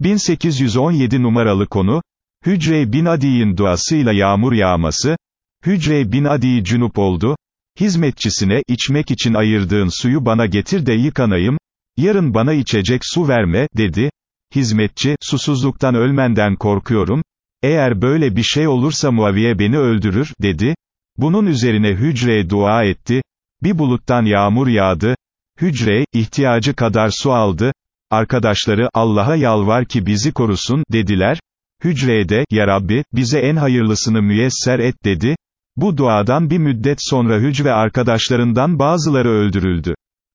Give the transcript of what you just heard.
1817 numaralı konu, Hücre bin Adi'nin duasıyla yağmur yağması, Hücre bin Adi cünup oldu, hizmetçisine, içmek için ayırdığın suyu bana getir de yıkanayım, yarın bana içecek su verme, dedi, hizmetçi, susuzluktan ölmenden korkuyorum, eğer böyle bir şey olursa Muaviye beni öldürür, dedi, bunun üzerine Hücre dua etti, bir buluttan yağmur yağdı, Hücre, ihtiyacı kadar su aldı, arkadaşları, Allah'a yalvar ki bizi korusun, dediler, Hücre'ye de, Ya Rabbi, bize en hayırlısını müyesser et dedi, bu duadan bir müddet sonra Hüc ve arkadaşlarından bazıları öldürüldü.